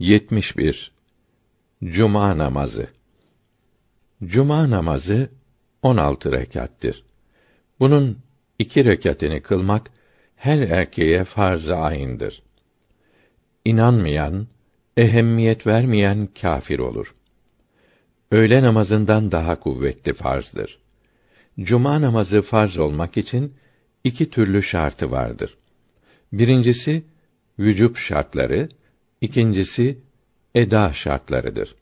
71 Cuma namazı Cuma namazı 16 rekattir. Bunun iki rekatini kılmak her erkeğe farz-ı ayındır. İnanmayan, ehemmiyet vermeyen kâfir olur. Öğle namazından daha kuvvetli farzdır. Cuma namazı farz olmak için iki türlü şartı vardır. Birincisi vücub şartları, ikincisi eda şartlarıdır.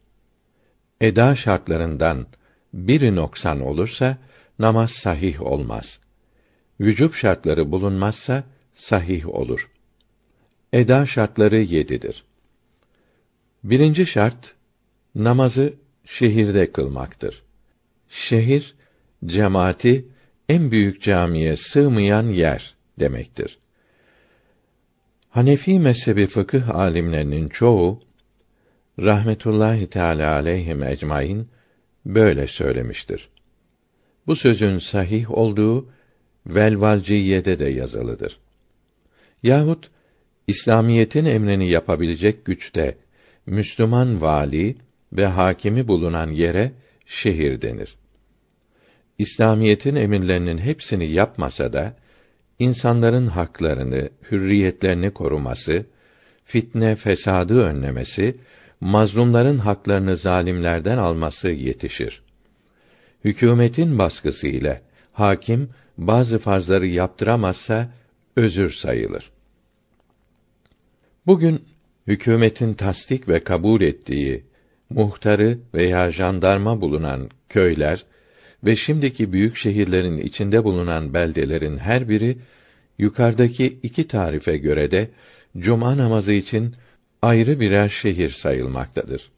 Eda şartlarından biri noksan olursa namaz sahih olmaz. Vücub şartları bulunmazsa sahih olur. Eda şartları yedidir. Birinci şart namazı şehirde kılmaktır. Şehir cemaati en büyük camiye sığmayan yer demektir. Hanefi mezhebi fıkıh alimlerinin çoğu rahmetullahi teala aleyhim ecmaîn böyle söylemiştir. Bu sözün sahih olduğu Velvalciyede de yazılıdır. Yahut İslamiyetin emrini yapabilecek güçte Müslüman vali ve hakimi bulunan yere şehir denir. İslamiyetin emirlerinin hepsini yapmasa da insanların haklarını, hürriyetlerini koruması, fitne fesadı önlemesi, mazlumların haklarını zalimlerden alması yetişir. Hükümetin baskısı ile hakim bazı farzları yaptıramazsa özür sayılır. Bugün hükümetin tasdik ve kabul ettiği muhtarı veya jandarma bulunan köyler ve şimdiki büyük şehirlerin içinde bulunan beldelerin her biri yukarıdaki iki tarife göre de cuma namazı için ayrı birer şehir sayılmaktadır.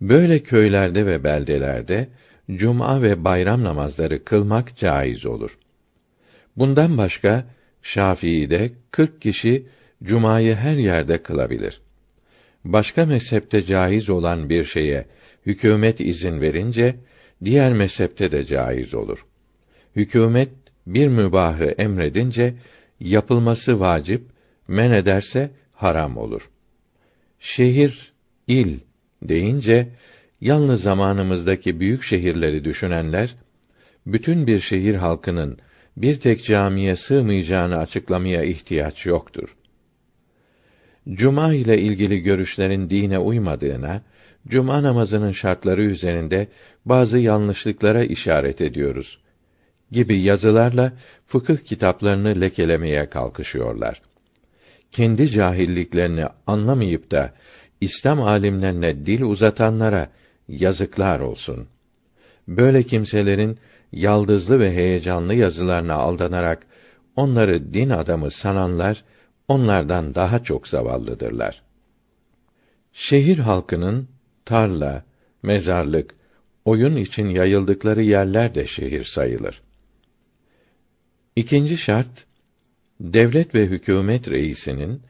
Böyle köylerde ve beldelerde cuma ve bayram namazları kılmak caiz olur. Bundan başka Şafii'de 40 kişi cumayı her yerde kılabilir. Başka mezhepte caiz olan bir şeye hükümet izin verince diğer mezhepte de caiz olur. Hükümet bir mübahı emredince yapılması vacip, men ederse haram olur. Şehir, il deyince yalnız zamanımızdaki büyük şehirleri düşünenler bütün bir şehir halkının bir tek camiye sığmayacağını açıklamaya ihtiyaç yoktur. Cuma ile ilgili görüşlerin dine uymadığına, cuma namazının şartları üzerinde bazı yanlışlıklara işaret ediyoruz gibi yazılarla fıkıh kitaplarını lekelemeye kalkışıyorlar. Kendi cahilliklerini anlamayıp da İslam alimlerine dil uzatanlara yazıklar olsun. Böyle kimselerin yaldızlı ve heyecanlı yazılarına aldanarak onları din adamı sananlar onlardan daha çok zavallıdırlar. Şehir halkının tarla, mezarlık, oyun için yayıldıkları yerler de şehir sayılır. İkinci şart devlet ve hükümet reisinin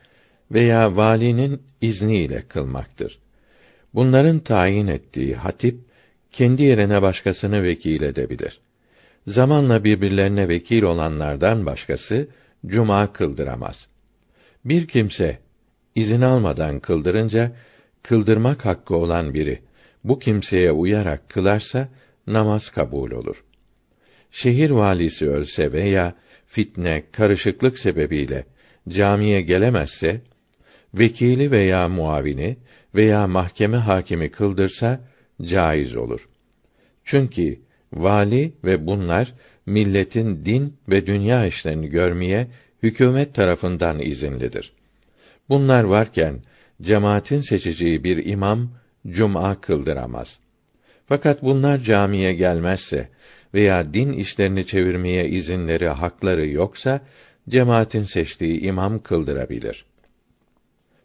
veya valinin izniyle kılmaktır. Bunların tayin ettiği hatip kendi yerine başkasını vekil edebilir. Zamanla birbirlerine vekil olanlardan başkası cuma kıldıramaz. Bir kimse izin almadan kıldırınca kıldırmak hakkı olan biri bu kimseye uyarak kılarsa namaz kabul olur. Şehir valisi ölse veya fitne, karışıklık sebebiyle camiye gelemezse vekili veya muavini veya mahkeme hakimi kıldırsa caiz olur. Çünkü vali ve bunlar milletin din ve dünya işlerini görmeye hükümet tarafından izinlidir. Bunlar varken cemaatin seçeceği bir imam cuma kıldıramaz. Fakat bunlar camiye gelmezse veya din işlerini çevirmeye izinleri, hakları yoksa cemaatin seçtiği imam kıldırabilir.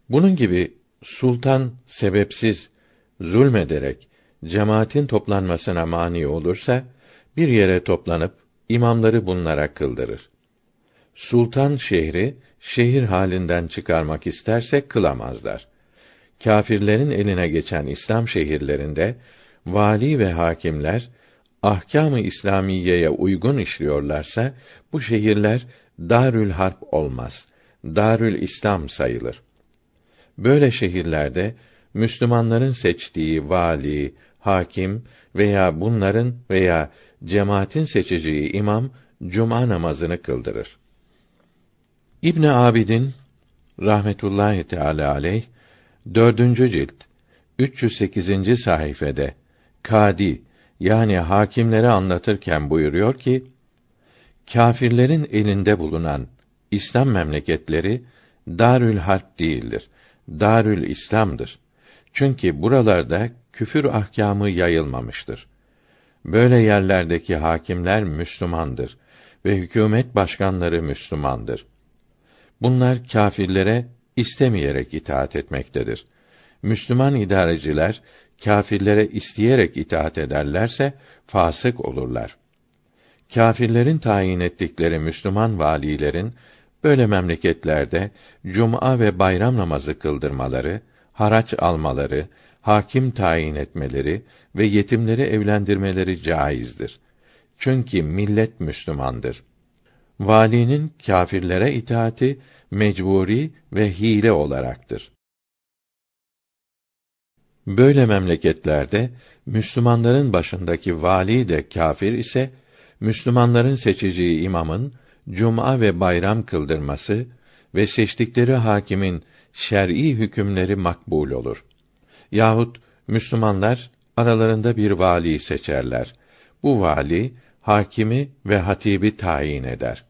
Bunun gibi sultan sebepsiz zulmederek cemaatin toplanmasına mani olursa bir yere toplanıp imamları bunlara kıldırır. Sultan şehri şehir halinden çıkarmak isterse kılamazlar. Kâfirlerin eline geçen İslam şehirlerinde vali ve hakimler ahkâm-ı İslamiyeye uygun işliyorlarsa bu şehirler Darül Harp olmaz. Darül İslam sayılır. Böyle şehirlerde Müslümanların seçtiği vali, hakim veya bunların veya cemaatin seçeceği imam cuma namazını kıldırır. İbn Abidin rahmetullahi teala aleyh dördüncü cilt 308. sayfede kadi yani hakimleri anlatırken buyuruyor ki kâfirlerin elinde bulunan İslam memleketleri Darül Harp değildir. Darül İslam'dır. Çünkü buralarda küfür ahkamı yayılmamıştır. Böyle yerlerdeki hakimler Müslümandır ve hükümet başkanları Müslümandır. Bunlar kâfirlere istemeyerek itaat etmektedir. Müslüman idareciler kâfirlere isteyerek itaat ederlerse fasık olurlar. Kâfirlerin tayin ettikleri Müslüman valilerin böyle memleketlerde cuma ve bayram namazı kıldırmaları, haraç almaları, hakim tayin etmeleri ve yetimleri evlendirmeleri caizdir. Çünkü millet Müslümandır. Valinin kâfirlere itaati mecburi ve hile olaraktır. Böyle memleketlerde Müslümanların başındaki vali de kâfir ise Müslümanların seçeceği imamın cuma ve bayram kıldırması ve seçtikleri hakimin şer'i hükümleri makbul olur. Yahut Müslümanlar aralarında bir vali seçerler. Bu vali hakimi ve hatibi tayin eder.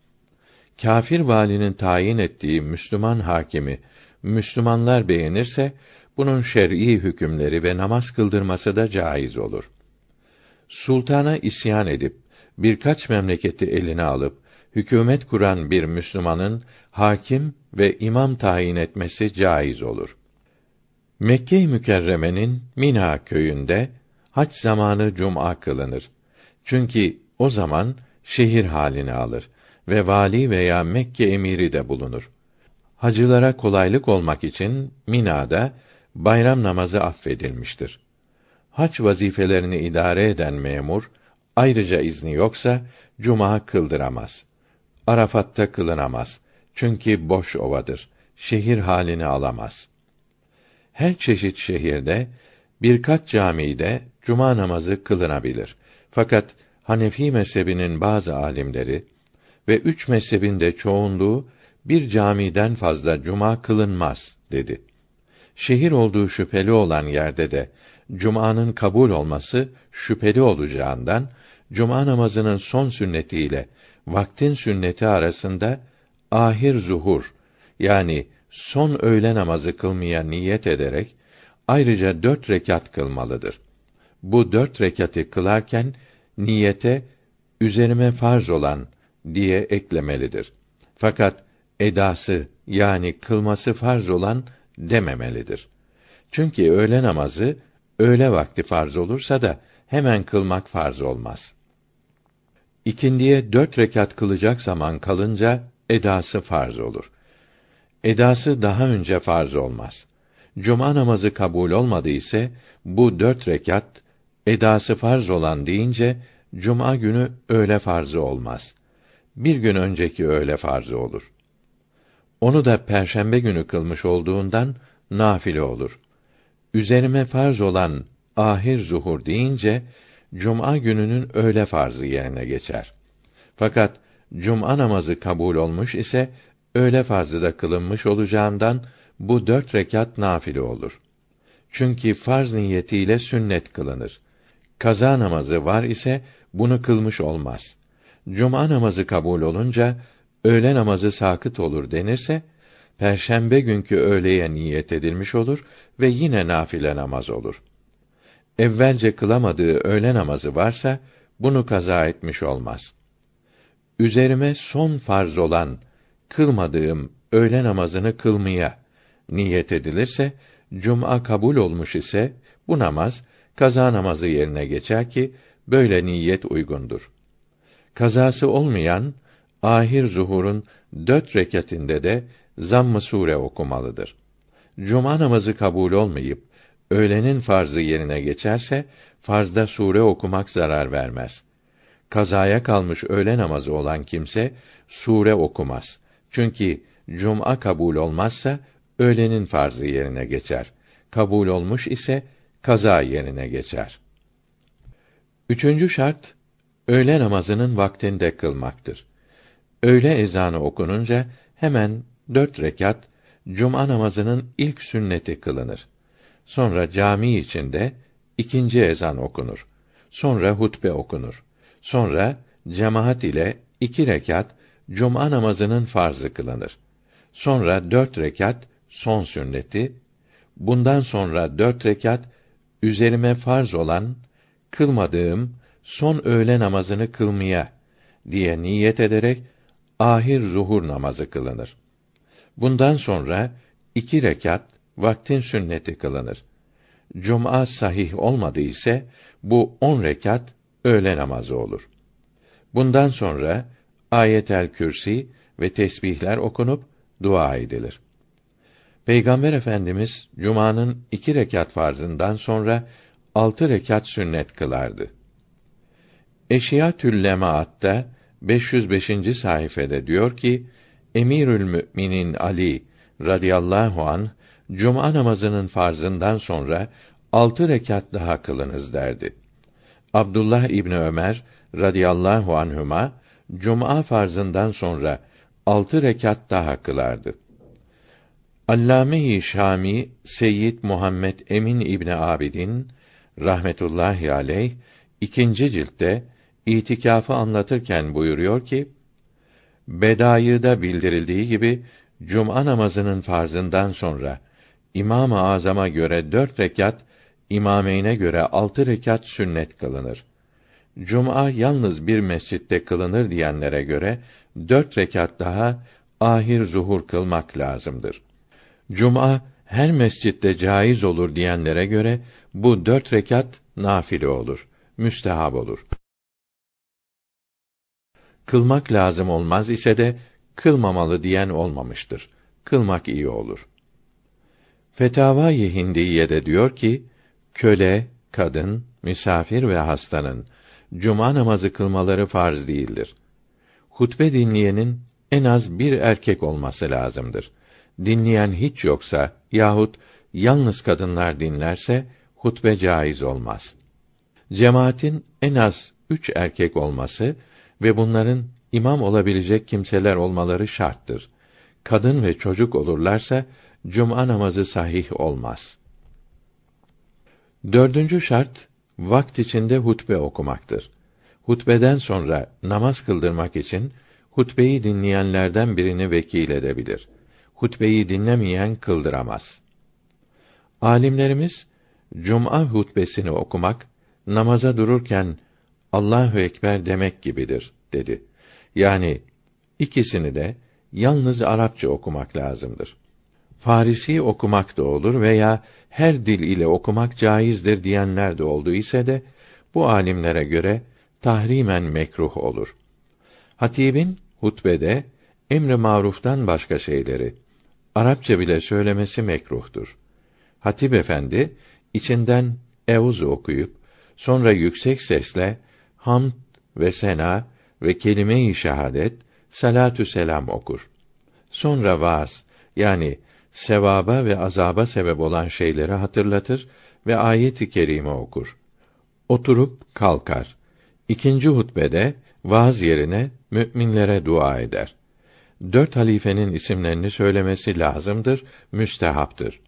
Kafir valinin tayin ettiği Müslüman hakimi Müslümanlar beğenirse bunun şer'i hükümleri ve namaz kıldırması da caiz olur. Sultana isyan edip birkaç memleketi eline alıp hükümet kuran bir Müslümanın hakim ve imam tayin etmesi caiz olur. Mekke-i Mükerreme'nin Mina köyünde hac zamanı cuma kılınır. Çünkü o zaman şehir halini alır ve vali veya Mekke emiri de bulunur. Hacılara kolaylık olmak için Mina'da bayram namazı affedilmiştir. Hac vazifelerini idare eden memur ayrıca izni yoksa cuma kıldıramaz. Arafat'ta kılınamaz. Çünkü boş ovadır. Şehir halini alamaz. Her çeşit şehirde birkaç camide cuma namazı kılınabilir. Fakat Hanefi mezhebinin bazı alimleri ve üç mezhebin de çoğunluğu bir camiden fazla cuma kılınmaz dedi. Şehir olduğu şüpheli olan yerde de cumanın kabul olması şüpheli olacağından cuma namazının son sünnetiyle vaktin sünneti arasında ahir zuhur yani son öğle namazı kılmaya niyet ederek ayrıca dört rekat kılmalıdır. Bu dört rekatı kılarken niyete üzerime farz olan diye eklemelidir. Fakat edası yani kılması farz olan dememelidir. Çünkü öğle namazı öğle vakti farz olursa da hemen kılmak farz olmaz. İkindiye dört rekat kılacak zaman kalınca edası farz olur. Edası daha önce farz olmaz. Cuma namazı kabul olmadı ise bu dört rekat edası farz olan deyince cuma günü öğle farzı olmaz. Bir gün önceki öğle farzı olur. Onu da perşembe günü kılmış olduğundan nafile olur. Üzerime farz olan ahir zuhur deyince cuma gününün öğle farzı yerine geçer. Fakat cuma namazı kabul olmuş ise öğle farzı da kılınmış olacağından bu dört rekat nafile olur. Çünkü farz niyetiyle sünnet kılınır. Kaza namazı var ise bunu kılmış olmaz. Cuma namazı kabul olunca öğle namazı sakıt olur denirse perşembe günkü öğleye niyet edilmiş olur ve yine nafile namaz olur. Evvelce kılamadığı öğle namazı varsa bunu kaza etmiş olmaz. Üzerime son farz olan kılmadığım öğle namazını kılmaya niyet edilirse cuma kabul olmuş ise bu namaz kaza namazı yerine geçer ki böyle niyet uygundur. Kazası olmayan ahir zuhurun dört rekatinde de zamm-ı sure okumalıdır. Cuma namazı kabul olmayıp öğlenin farzı yerine geçerse farzda sure okumak zarar vermez. Kazaya kalmış öğle namazı olan kimse sure okumaz. Çünkü cuma kabul olmazsa öğlenin farzı yerine geçer. Kabul olmuş ise kaza yerine geçer. Üçüncü şart öğle namazının vaktinde kılmaktır. Öğle ezanı okununca hemen dört rekat cuma namazının ilk sünneti kılınır. Sonra cami içinde ikinci ezan okunur. Sonra hutbe okunur. Sonra cemaat ile iki rekat cuma namazının farzı kılınır. Sonra dört rekat son sünneti, bundan sonra dört rekat üzerime farz olan kılmadığım son öğle namazını kılmaya diye niyet ederek ahir zuhur namazı kılınır. Bundan sonra iki rekat vaktin sünneti kılınır. Cuma sahih olmadı ise bu on rekat öğle namazı olur. Bundan sonra ayetel kürsi ve tesbihler okunup dua edilir. Peygamber Efendimiz Cuma'nın iki rekat farzından sonra altı rekat sünnet kılardı. Eşiyatül Lemaatta 505. sayfede diyor ki Emirül Müminin Ali radıyallahu an cuma namazının farzından sonra altı rekat daha kılınız derdi. Abdullah İbni Ömer radıyallahu anhuma cuma farzından sonra altı rekat daha kılardı. Allame-i Şami Seyyid Muhammed Emin İbni Abidin rahmetullahi aleyh ikinci ciltte itikafı anlatırken buyuruyor ki Bedayı'da bildirildiği gibi cuma namazının farzından sonra İmam-ı Azam'a göre dört rekat, imameyne göre altı rekat sünnet kılınır. Cuma yalnız bir mescitte kılınır diyenlere göre dört rekat daha ahir zuhur kılmak lazımdır. Cuma her mescitte caiz olur diyenlere göre bu dört rekat nafile olur, müstehab olur. Kılmak lazım olmaz ise de kılmamalı diyen olmamıştır. Kılmak iyi olur. Fetavâ-i Hindiye'de diyor ki, köle, kadın, misafir ve hastanın cuma namazı kılmaları farz değildir. Hutbe dinleyenin en az bir erkek olması lazımdır. Dinleyen hiç yoksa yahut yalnız kadınlar dinlerse hutbe caiz olmaz. Cemaatin en az üç erkek olması ve bunların imam olabilecek kimseler olmaları şarttır. Kadın ve çocuk olurlarsa cuma namazı sahih olmaz. Dördüncü şart vakt içinde hutbe okumaktır. Hutbeden sonra namaz kıldırmak için hutbeyi dinleyenlerden birini vekil edebilir. Hutbeyi dinlemeyen kıldıramaz. Alimlerimiz cuma hutbesini okumak namaza dururken Allahu ekber demek gibidir dedi. Yani ikisini de yalnız Arapça okumak lazımdır. Farisi okumak da olur veya her dil ile okumak caizdir diyenler de oldu ise de bu alimlere göre tahrimen mekruh olur. Hatibin hutbede emri maruftan başka şeyleri Arapça bile söylemesi mekruhtur. Hatip efendi içinden evuz okuyup sonra yüksek sesle hamd ve sena ve kelime-i şehadet, salatü selam okur. Sonra vaaz yani sevaba ve azaba sebep olan şeyleri hatırlatır ve ayet-i kerime okur. Oturup kalkar. İkinci hutbede vaaz yerine müminlere dua eder. Dört halifenin isimlerini söylemesi lazımdır, müstehaptır.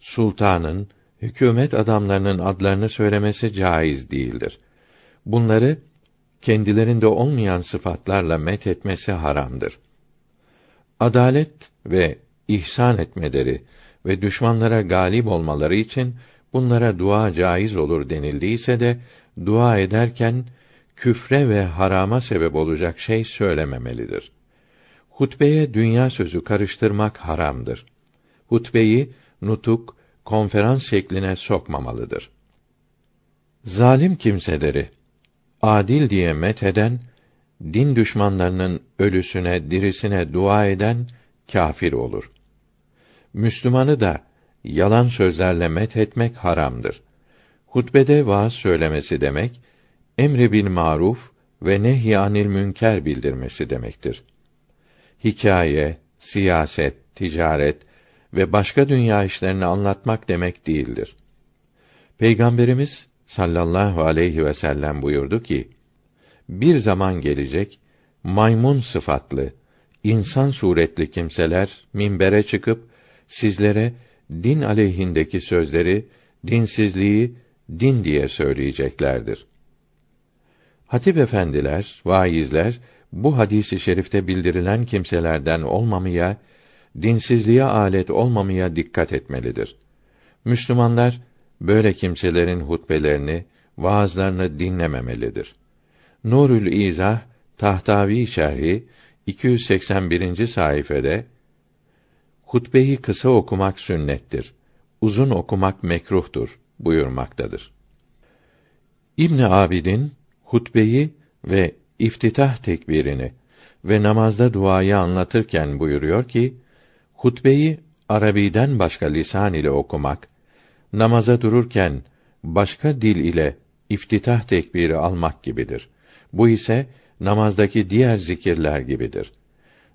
Sultanın, hükümet adamlarının adlarını söylemesi caiz değildir. Bunları kendilerinde olmayan sıfatlarla met etmesi haramdır. Adalet ve ihsan etmeleri ve düşmanlara galip olmaları için bunlara dua caiz olur denildiyse de dua ederken küfre ve harama sebep olacak şey söylememelidir. Hutbeye dünya sözü karıştırmak haramdır. Hutbeyi nutuk, konferans şekline sokmamalıdır. Zalim kimseleri adil diye metheden, din düşmanlarının ölüsüne, dirisine dua eden kâfir olur. Müslümanı da yalan sözlerle methetmek haramdır. Hutbede vaaz söylemesi demek, emri bil maruf ve nehyanil münker bildirmesi demektir. Hikaye, siyaset, ticaret ve başka dünya işlerini anlatmak demek değildir. Peygamberimiz sallallahu aleyhi ve sellem buyurdu ki: Bir zaman gelecek maymun sıfatlı, insan suretli kimseler minbere çıkıp sizlere din aleyhindeki sözleri, dinsizliği din diye söyleyeceklerdir. Hatip efendiler, vaizler bu hadisi şerifte bildirilen kimselerden olmamaya, dinsizliğe alet olmamaya dikkat etmelidir. Müslümanlar böyle kimselerin hutbelerini, vaazlarını dinlememelidir. Nurül İzah Tahtavi şerhi 281. sayfede hutbeyi kısa okumak sünnettir. Uzun okumak mekruhtur buyurmaktadır. İbn Abidin hutbeyi ve iftitah tekbirini ve namazda duayı anlatırken buyuruyor ki, hutbeyi Arabiden başka lisan ile okumak, namaza dururken başka dil ile iftitah tekbiri almak gibidir. Bu ise namazdaki diğer zikirler gibidir.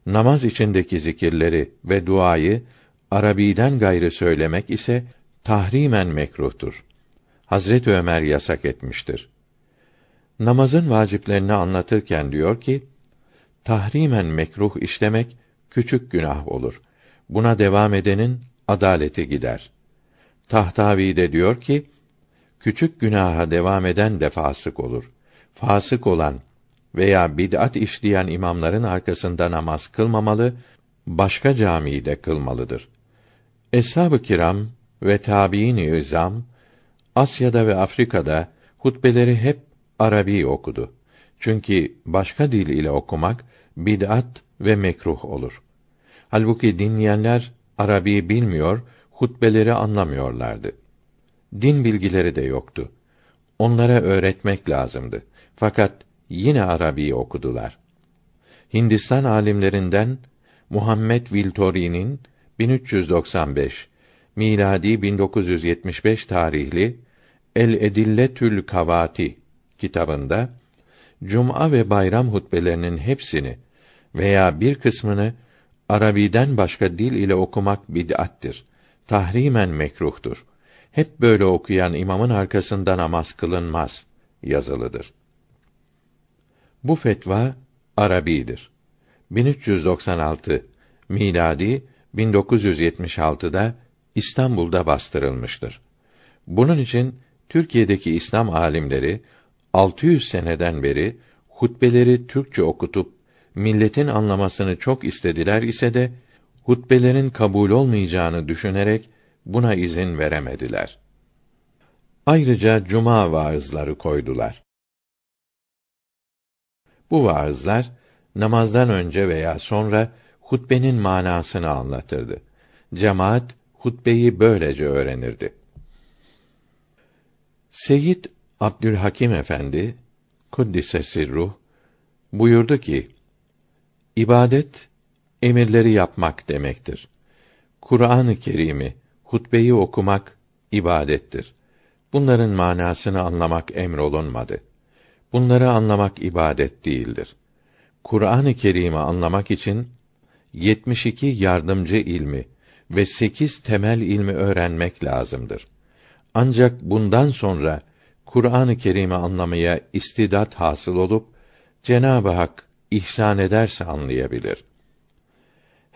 Namaz içindeki zikirleri ve duayı Arabiden gayrı söylemek ise tahrimen mekruhtur. Hazret Ömer yasak etmiştir. Namazın vaciplerini anlatırken diyor ki, tahrimen mekruh işlemek küçük günah olur. Buna devam edenin adaleti gider. Tahtavi de diyor ki, küçük günaha devam eden de fasık olur. Fasık olan veya bid'at işleyen imamların arkasında namaz kılmamalı, başka camide kılmalıdır. Eshab-ı kiram ve tabiin-i izam Asya'da ve Afrika'da hutbeleri hep Arabi okudu. Çünkü başka dil ile okumak bid'at ve mekruh olur. Halbuki dinleyenler Arabi bilmiyor, hutbeleri anlamıyorlardı. Din bilgileri de yoktu. Onlara öğretmek lazımdı. Fakat yine Arabi okudular. Hindistan alimlerinden Muhammed Viltori'nin 1395 miladi 1975 tarihli El Edilletül Kavati kitabında cuma ve bayram hutbelerinin hepsini veya bir kısmını Arabiden başka dil ile okumak bid'attir. Tahrimen mekruhtur. Hep böyle okuyan imamın arkasında namaz kılınmaz yazılıdır. Bu fetva Arabidir. 1396 miladi 1976'da İstanbul'da bastırılmıştır. Bunun için Türkiye'deki İslam alimleri 600 seneden beri hutbeleri Türkçe okutup milletin anlamasını çok istediler ise de hutbelerin kabul olmayacağını düşünerek buna izin veremediler. Ayrıca cuma vaazları koydular. Bu vaazlar namazdan önce veya sonra hutbenin manasını anlatırdı. Cemaat hutbeyi böylece öğrenirdi. Seyyid Abdülhakim Efendi kuddise sirruh buyurdu ki: İbadet emirleri yapmak demektir. Kur'an-ı Kerim'i, hutbeyi okumak ibadettir. Bunların manasını anlamak emrolunmadı. Bunları anlamak ibadet değildir. Kur'an-ı Kerim'i anlamak için 72 yardımcı ilmi ve 8 temel ilmi öğrenmek lazımdır. Ancak bundan sonra Kur'an-ı Kerim'i anlamaya istidat hasıl olup Cenab-ı Hak ihsan ederse anlayabilir.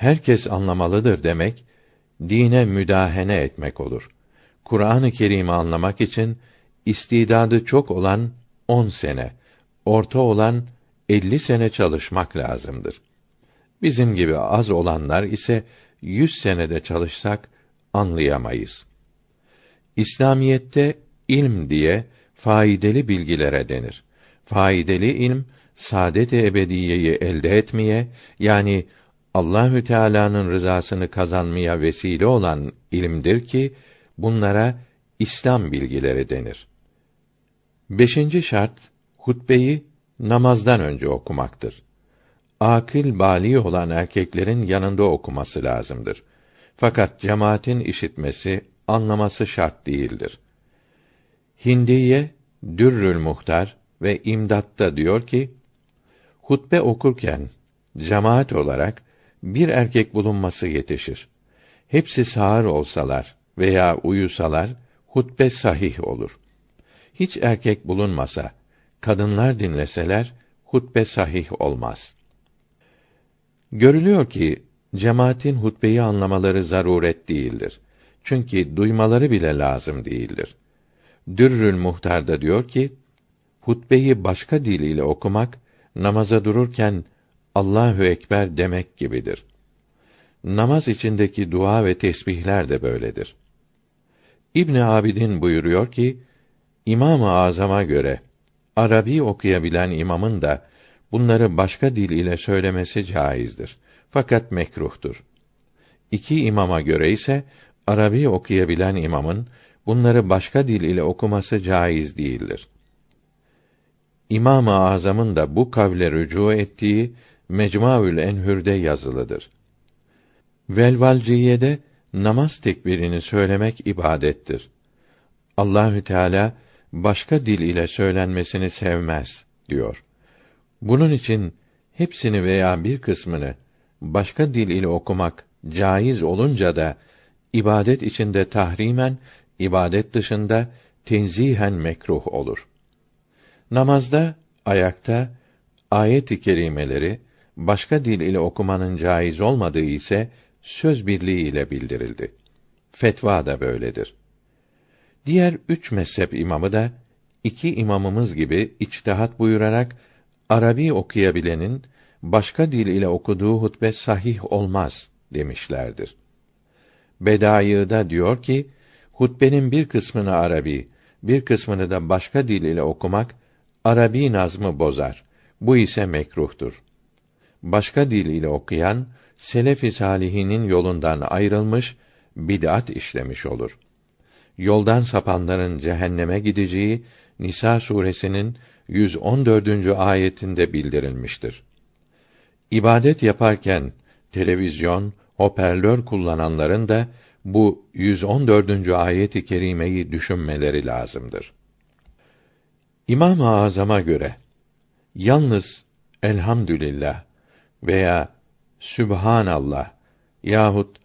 Herkes anlamalıdır demek dine müdahene etmek olur. Kur'an-ı Kerim'i anlamak için istidadı çok olan on sene, orta olan elli sene çalışmak lazımdır. Bizim gibi az olanlar ise yüz senede çalışsak anlayamayız. İslamiyette ilm diye faydalı bilgilere denir. Faydalı ilm saadet-i ebediyeyi elde etmeye yani Allahü Teala'nın rızasını kazanmaya vesile olan ilimdir ki bunlara İslam bilgileri denir. Beşinci şart hutbeyi namazdan önce okumaktır. Akıl bali olan erkeklerin yanında okuması lazımdır. Fakat cemaatin işitmesi, anlaması şart değildir. Hindiye Dürrül Muhtar ve İmdat'ta diyor ki: Hutbe okurken cemaat olarak bir erkek bulunması yetişir. hepsi sağır olsalar veya uyusalar hutbe sahih olur. Hiç erkek bulunmasa, kadınlar dinleseler hutbe sahih olmaz. Görülüyor ki cemaatin hutbeyi anlamaları zaruret değildir. Çünkü duymaları bile lazım değildir. Dürrül Muhtar'da diyor ki, hutbeyi başka dil ile okumak, namaza dururken Allahü Ekber demek gibidir. Namaz içindeki dua ve tesbihler de böyledir. İbn Abidin buyuruyor ki, İmam-ı Azam'a göre Arabi okuyabilen imamın da bunları başka dil ile söylemesi caizdir. Fakat mekruhtur. İki imama göre ise Arabi okuyabilen imamın bunları başka dil ile okuması caiz değildir. İmam-ı Azam'ın da bu kavle rücu ettiği Mecmuaül Enhür'de yazılıdır. Velvalciye'de namaz tekbirini söylemek ibadettir. Allahü Teala başka dil ile söylenmesini sevmez diyor. Bunun için hepsini veya bir kısmını başka dil ile okumak caiz olunca da ibadet içinde tahrimen, ibadet dışında tenzihen mekruh olur. Namazda, ayakta ayet-i kerimeleri başka dil ile okumanın caiz olmadığı ise söz birliği ile bildirildi. Fetva da böyledir. Diğer üç mezhep imamı da iki imamımız gibi içtihat buyurarak Arabi okuyabilenin başka dil ile okuduğu hutbe sahih olmaz demişlerdir. Bedayı'da diyor ki, hutbenin bir kısmını Arabi, bir kısmını da başka dil ile okumak Arabi nazmı bozar. Bu ise mekruhtur. Başka dil ile okuyan selef-i salihinin yolundan ayrılmış, bid'at işlemiş olur. Yoldan sapanların cehenneme gideceği Nisa suresinin 114. ayetinde bildirilmiştir. İbadet yaparken televizyon, hoparlör kullananların da bu 114. ayeti kerimeyi düşünmeleri lazımdır. İmam-ı Azam'a göre yalnız elhamdülillah veya Sübhanallah yahut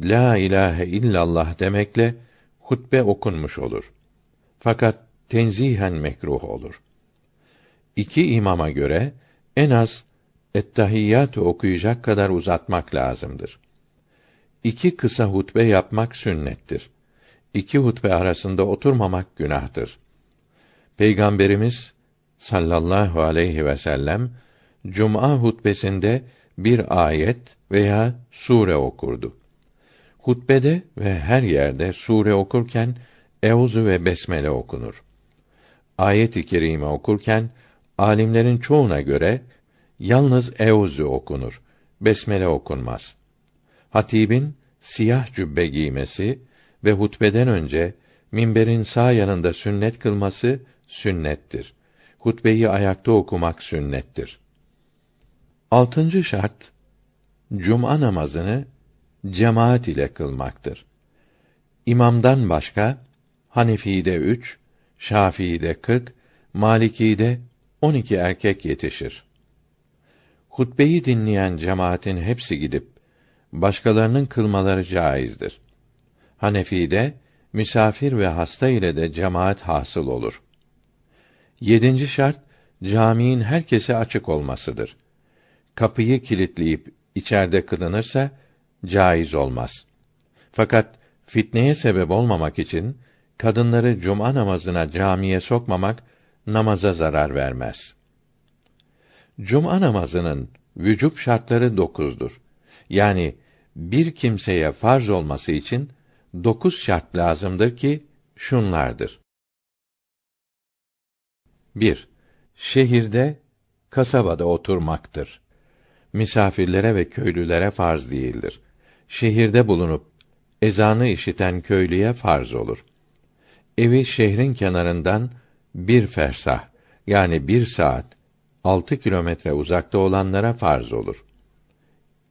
La ilahe illallah demekle hutbe okunmuş olur. Fakat tenzihen mekruh olur. İki imama göre en az Ettehiyyatı okuyacak kadar uzatmak lazımdır. İki kısa hutbe yapmak sünnettir. İki hutbe arasında oturmamak günahtır. Peygamberimiz sallallahu aleyhi ve sellem cuma hutbesinde bir ayet veya sure okurdu. Hutbede ve her yerde sure okurken Euzu ve Besmele okunur. Ayet-i kerime okurken alimlerin çoğuna göre yalnız Euzu okunur. Besmele okunmaz. Hatibin siyah cübbe giymesi ve hutbeden önce minberin sağ yanında sünnet kılması sünnettir. Hutbeyi ayakta okumak sünnettir. Altıncı şart cuma namazını cemaat ile kılmaktır. İmamdan başka Hanefi'de üç, Şafii'de kırk, Maliki'de on iki erkek yetişir. Hutbeyi dinleyen cemaatin hepsi gidip başkalarının kılmaları caizdir. Hanefi'de misafir ve hasta ile de cemaat hasıl olur. Yedinci şart caminin herkese açık olmasıdır. Kapıyı kilitleyip içeride kılınırsa caiz olmaz. Fakat fitneye sebep olmamak için kadınları cuma namazına camiye sokmamak namaza zarar vermez. Cuma namazının vücub şartları dokuzdur. Yani bir kimseye farz olması için dokuz şart lazımdır ki şunlardır. 1. Şehirde, kasabada oturmaktır. Misafirlere ve köylülere farz değildir. Şehirde bulunup ezanı işiten köylüye farz olur. Evi şehrin kenarından bir fersah yani bir saat altı kilometre uzakta olanlara farz olur.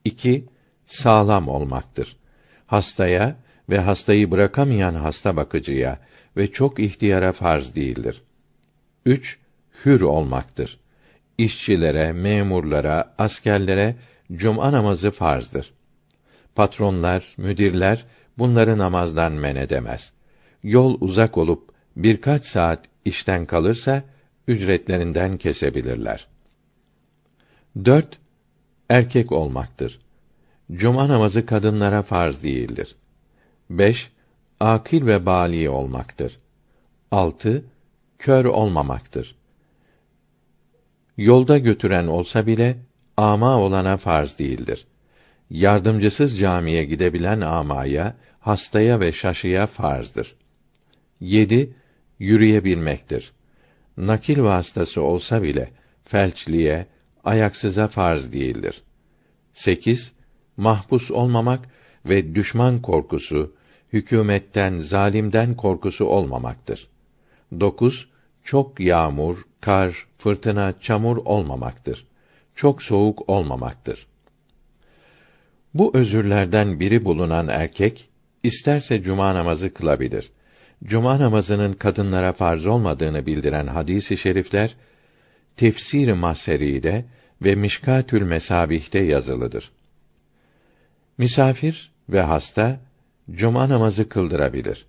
2. Sağlam olmaktır. Hastaya ve hastayı bırakamayan hasta bakıcıya ve çok ihtiyara farz değildir. 3. Hür olmaktır. İşçilere, memurlara, askerlere cuma namazı farzdır. patronlar, müdirler bunları namazdan men edemez. Yol uzak olup birkaç saat işten kalırsa ücretlerinden kesebilirler. 4. Erkek olmaktır. Cuma namazı kadınlara farz değildir. 5. Akil ve bali olmaktır. 6. Kör olmamaktır. Yolda götüren olsa bile ama olana farz değildir. Yardımcısız camiye gidebilen amaya, hastaya ve şaşıya farzdır. 7. Yürüyebilmektir. Nakil vasıtası olsa bile felçliye, ayaksıza farz değildir. 8. Mahpus olmamak ve düşman korkusu, hükümetten, zalimden korkusu olmamaktır. 9. Çok yağmur, kar, fırtına, çamur olmamaktır. Çok soğuk olmamaktır. Bu özürlerden biri bulunan erkek isterse cuma namazı kılabilir. Cuma namazının kadınlara farz olmadığını bildiren hadis-i şerifler Tefsir-i Mahseri'de ve Mişkatül Mesabih'te yazılıdır. Misafir ve hasta cuma namazı kıldırabilir.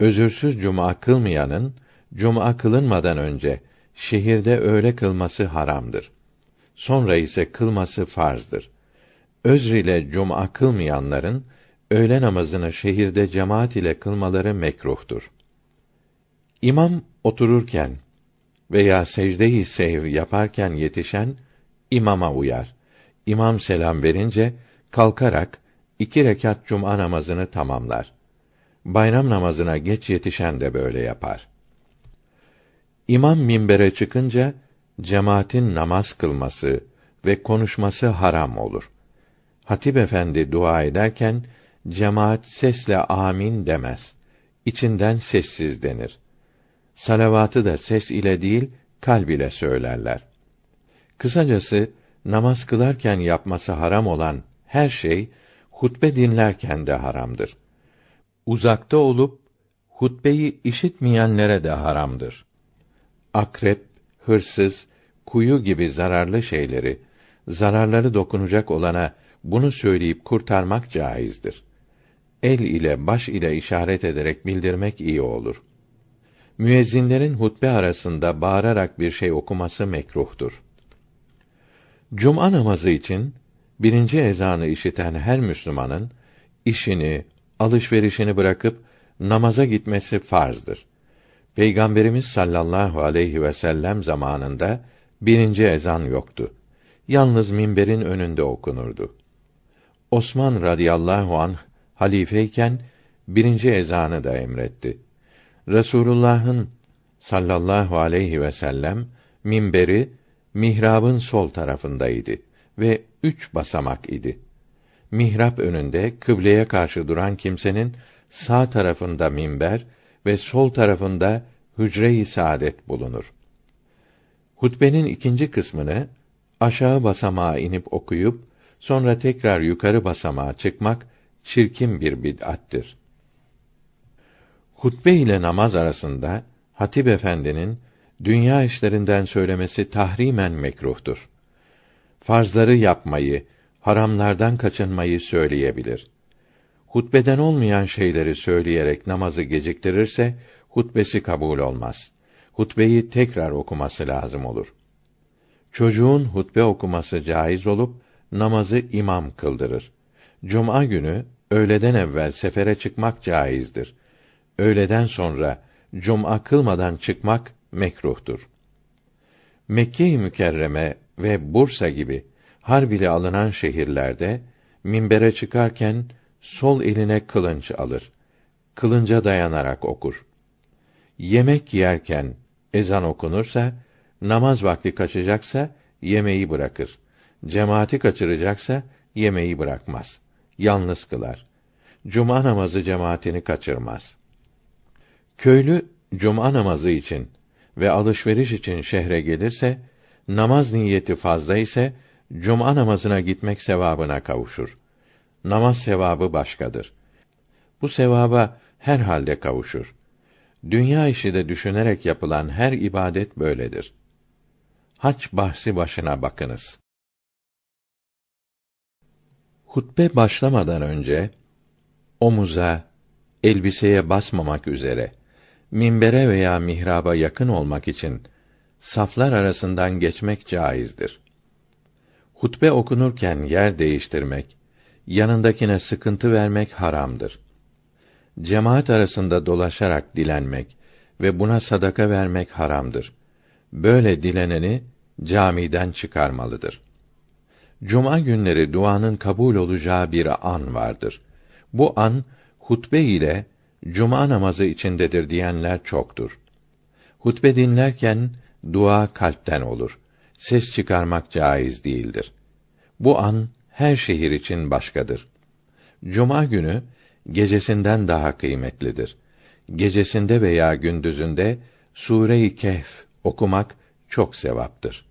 Özürsüz cuma kılmayanın cuma kılınmadan önce şehirde öğle kılması haramdır. Sonra ise kılması farzdır. Özr ile cuma kılmayanların öğle namazını şehirde cemaat ile kılmaları mekruhtur. İmam otururken veya secde-i sehv yaparken yetişen imama uyar. İmam selam verince kalkarak iki rekat cuma namazını tamamlar. Bayram namazına geç yetişen de böyle yapar. İmam minbere çıkınca cemaatin namaz kılması ve konuşması haram olur. Hatip efendi dua ederken cemaat sesle amin demez. İçinden sessiz denir. Salavatı da ses ile değil, kalb ile söylerler. Kısacası namaz kılarken yapması haram olan her şey hutbe dinlerken de haramdır. Uzakta olup hutbeyi işitmeyenlere de haramdır. Akrep, hırsız, kuyu gibi zararlı şeyleri, zararları dokunacak olana bunu söyleyip kurtarmak caizdir. El ile baş ile işaret ederek bildirmek iyi olur. Müezzinlerin hutbe arasında bağırarak bir şey okuması mekruhtur. Cuma namazı için birinci ezanı işiten her Müslümanın işini, alışverişini bırakıp namaza gitmesi farzdır. Peygamberimiz sallallahu aleyhi ve sellem zamanında birinci ezan yoktu. Yalnız minberin önünde okunurdu. Osman radıyallahu anh halifeyken birinci ezanı da emretti. Resulullah'ın sallallahu aleyhi ve sellem minberi mihrabın sol tarafındaydı ve üç basamak idi. Mihrap önünde kıbleye karşı duran kimsenin sağ tarafında minber ve sol tarafında hücre-i saadet bulunur. Hutbenin ikinci kısmını aşağı basamağa inip okuyup sonra tekrar yukarı basamağa çıkmak çirkin bir bid'attir. Hutbe ile namaz arasında hatip efendinin dünya işlerinden söylemesi tahrimen mekruhtur. Farzları yapmayı, haramlardan kaçınmayı söyleyebilir. Hutbeden olmayan şeyleri söyleyerek namazı geciktirirse hutbesi kabul olmaz. Hutbeyi tekrar okuması lazım olur. Çocuğun hutbe okuması caiz olup namazı imam kıldırır. Cuma günü öğleden evvel sefere çıkmak caizdir. Öğleden sonra cuma kılmadan çıkmak mekruhtur. Mekke-i Mükerreme ve Bursa gibi harb ile alınan şehirlerde minbere çıkarken sol eline kılınç alır. Kılınca dayanarak okur. Yemek yerken ezan okunursa, namaz vakti kaçacaksa yemeği bırakır. Cemaati kaçıracaksa yemeği bırakmaz. Yalnız kılar. Cuma namazı cemaatini kaçırmaz. Köylü cuma namazı için ve alışveriş için şehre gelirse, namaz niyeti fazla ise cuma namazına gitmek sevabına kavuşur. Namaz sevabı başkadır. Bu sevaba her halde kavuşur. Dünya işi de düşünerek yapılan her ibadet böyledir. Hac bahsi başına bakınız. Hutbe başlamadan önce omuza, elbiseye basmamak üzere minbere veya mihraba yakın olmak için saflar arasından geçmek caizdir. Hutbe okunurken yer değiştirmek, yanındakine sıkıntı vermek haramdır. Cemaat arasında dolaşarak dilenmek ve buna sadaka vermek haramdır. Böyle dileneni camiden çıkarmalıdır. Cuma günleri duanın kabul olacağı bir an vardır. Bu an hutbe ile cuma namazı içindedir diyenler çoktur. Hutbe dinlerken dua kalpten olur. Ses çıkarmak caiz değildir. Bu an her şehir için başkadır. Cuma günü gecesinden daha kıymetlidir. Gecesinde veya gündüzünde Sure-i Kehf okumak çok sevaptır.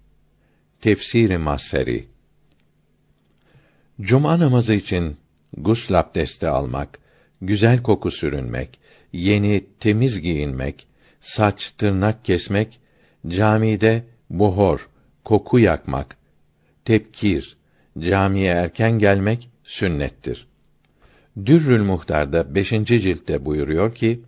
Tefsiri Masseri Cuma namazı için gusl abdesti almak, güzel koku sürünmek, yeni temiz giyinmek, saç tırnak kesmek, camide buhor, koku yakmak, tepkir, camiye erken gelmek sünnettir. Dürrül Muhtar'da 5. ciltte buyuruyor ki,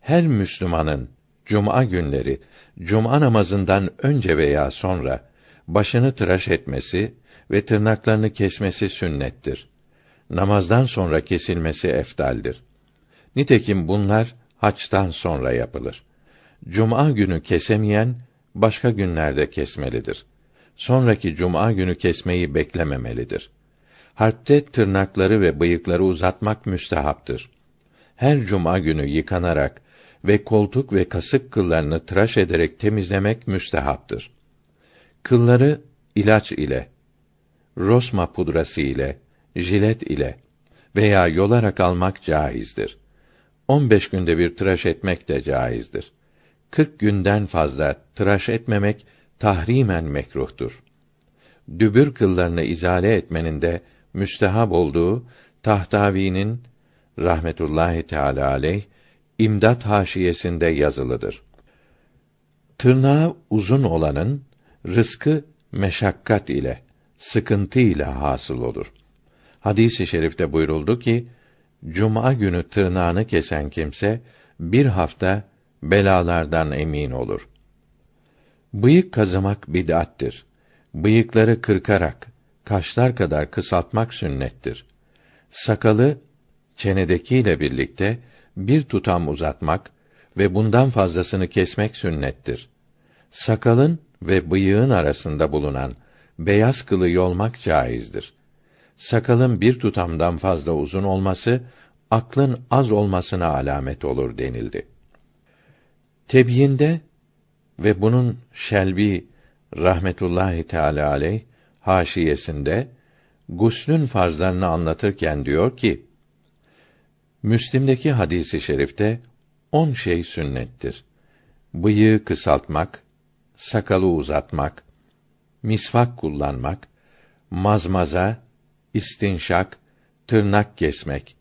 her Müslümanın cuma günleri cuma namazından önce veya sonra başını tıraş etmesi ve tırnaklarını kesmesi sünnettir. Namazdan sonra kesilmesi eftaldir. Nitekim bunlar haçtan sonra yapılır. Cuma günü kesemeyen başka günlerde kesmelidir. Sonraki cuma günü kesmeyi beklememelidir. Harpte tırnakları ve bıyıkları uzatmak müstehaptır. Her cuma günü yıkanarak ve koltuk ve kasık kıllarını tıraş ederek temizlemek müstehaptır. Kılları ilaç ile, rosma pudrası ile, jilet ile veya yolarak almak caizdir. 15 günde bir tıraş etmek de caizdir. 40 günden fazla tıraş etmemek tahrimen mekruhtur. Dübür kıllarını izale etmenin de müstehab olduğu Tahtavi'nin rahmetullahi teala aleyh İmdat haşiyesinde yazılıdır. Tırnağı uzun olanın rızkı meşakkat ile, sıkıntı ile hasıl olur. Hadis-i şerifte buyuruldu ki, Cuma günü tırnağını kesen kimse bir hafta belalardan emin olur. Bıyık kazımak bid'attir. Bıyıkları kırkarak kaşlar kadar kısaltmak sünnettir. Sakalı çenedekiyle birlikte bir tutam uzatmak ve bundan fazlasını kesmek sünnettir. Sakalın ve bıyığın arasında bulunan beyaz kılı yolmak caizdir. Sakalın bir tutamdan fazla uzun olması aklın az olmasına alamet olur denildi. Tebyinde ve bunun Şelbi rahmetullahi teala aleyh haşiyesinde guslün farzlarını anlatırken diyor ki: Müslim'deki hadisi şerifte on şey sünnettir. Bıyığı kısaltmak, sakalı uzatmak, misvak kullanmak, mazmaza, istinşak, tırnak kesmek,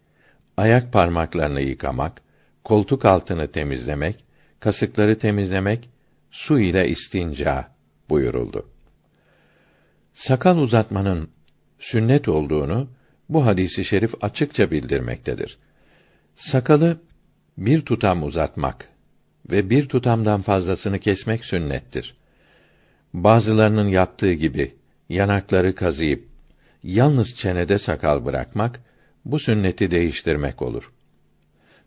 ayak parmaklarını yıkamak, koltuk altını temizlemek, kasıkları temizlemek, su ile istinca buyuruldu. Sakal uzatmanın sünnet olduğunu bu hadisi şerif açıkça bildirmektedir. Sakalı bir tutam uzatmak ve bir tutamdan fazlasını kesmek sünnettir. Bazılarının yaptığı gibi yanakları kazıyıp yalnız çenede sakal bırakmak bu sünneti değiştirmek olur.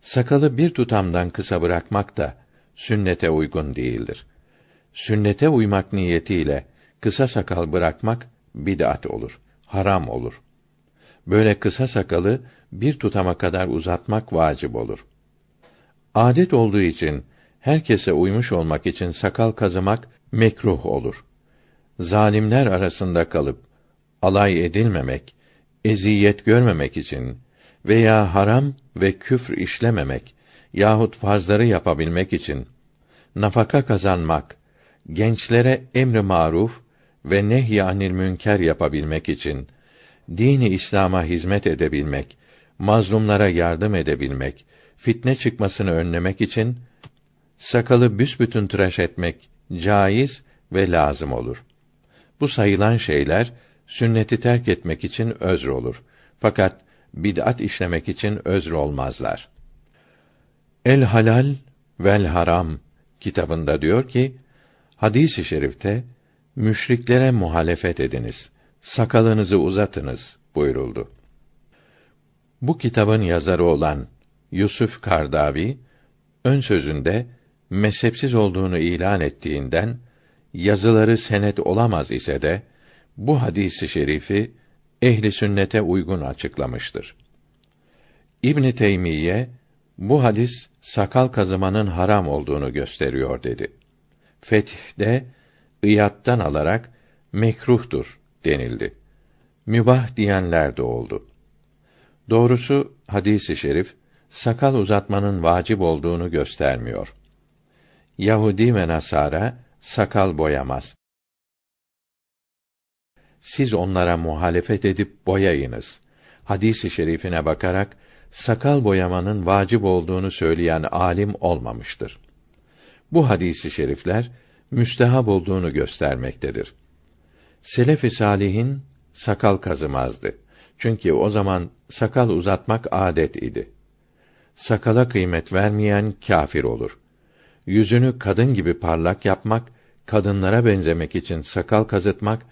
Sakalı bir tutamdan kısa bırakmak da sünnete uygun değildir. Sünnete uymak niyetiyle kısa sakal bırakmak bid'at olur, haram olur. Böyle kısa sakalı bir tutama kadar uzatmak vacip olur. Adet olduğu için herkese uymuş olmak için sakal kazımak mekruh olur. Zalimler arasında kalıp alay edilmemek, eziyet görmemek için veya haram ve küfr işlememek yahut farzları yapabilmek için nafaka kazanmak, gençlere emri maruf ve nehyanil münker yapabilmek için dini İslam'a hizmet edebilmek, mazlumlara yardım edebilmek, fitne çıkmasını önlemek için sakalı büsbütün tıraş etmek caiz ve lazım olur. Bu sayılan şeyler sünneti terk etmek için özr olur. Fakat bid'at işlemek için özr olmazlar. El Halal vel Haram kitabında diyor ki, hadis-i şerifte müşriklere muhalefet ediniz, sakalınızı uzatınız buyuruldu. Bu kitabın yazarı olan Yusuf Kardavi ön sözünde mezhepsiz olduğunu ilan ettiğinden yazıları senet olamaz ise de bu hadisi şerifi ehli sünnete uygun açıklamıştır. İbn Teymiye bu hadis sakal kazımanın haram olduğunu gösteriyor dedi. Feth'de ıyattan alarak mekruhtur denildi. Mübah diyenler de oldu. Doğrusu hadisi şerif sakal uzatmanın vacip olduğunu göstermiyor. Yahudi ve Nasara sakal boyamaz. Siz onlara muhalefet edip boyayınız. Hadisi şerifine bakarak sakal boyamanın vacip olduğunu söyleyen alim olmamıştır. Bu hadisi şerifler müstehab olduğunu göstermektedir. Selef-i salihin sakal kazımazdı. Çünkü o zaman sakal uzatmak adet idi. Sakala kıymet vermeyen kâfir olur. Yüzünü kadın gibi parlak yapmak, kadınlara benzemek için sakal kazıtmak,